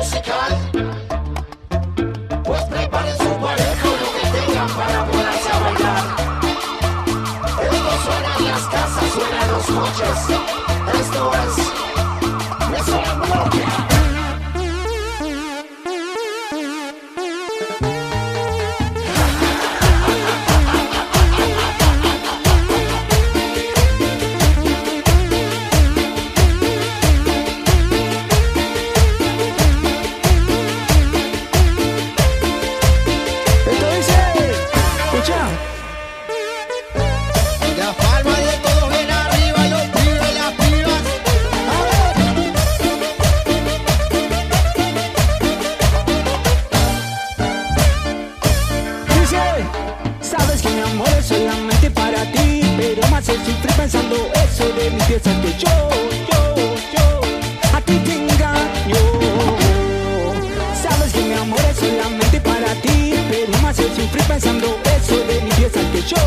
musical. Pues preparen su pareja lo que tengan para poderse a bailar. Esto suena en las casas, suena en los coches. Sabes que mi amor es solamente para ti, pero más hace sufrir pensando eso de mi pieza que yo, yo, yo, a ti te engaño. Sabes que mi amor es solamente para ti, pero más hace sufrir pensando eso de mi pieza que yo,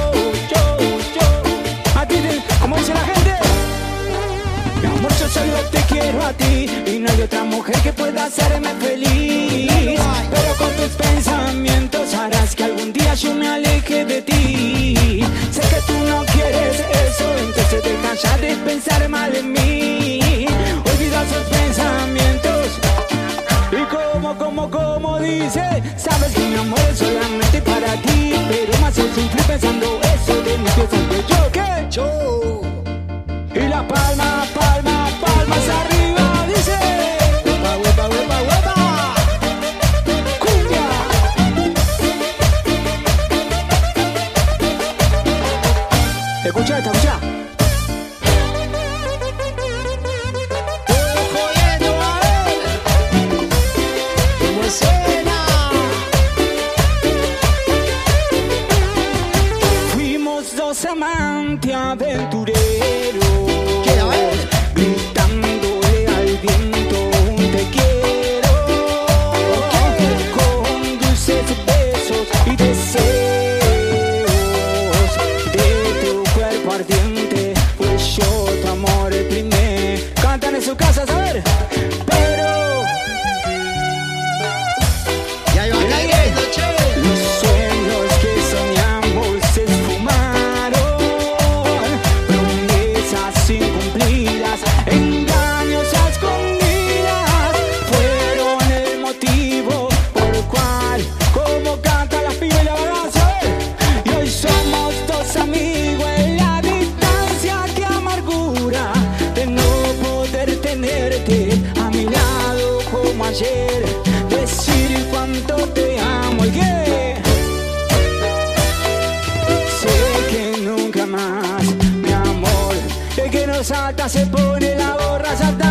yo, yo, a ti te, como dice la gente. Mi amor, yo solo te quiero a ti y no hay otra mujer que pueda hacerme feliz. Pero con tus pensamientos harás que algún día yo me aleje de ti. Pensar mal en mí. Olvida esos pensamientos. Y como, como, como dice, sabes que mi amor es solamente para ti, pero más hace sufrir pensando eso de pieza que yo, ¿qué? Yo. Y la palma, palma, palmas arriba, dice. Huepa, huepa, huepa, huepa. Cumbia. Escucha esta, escucha. Amantes aventureros. Quiero ver. Gritándole al viento un te quiero. Con dulces besos y deseos ayer, decir cuánto te amo y que sé que nunca más, mi amor, el que nos salta se pone la gorra saltando.